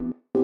you.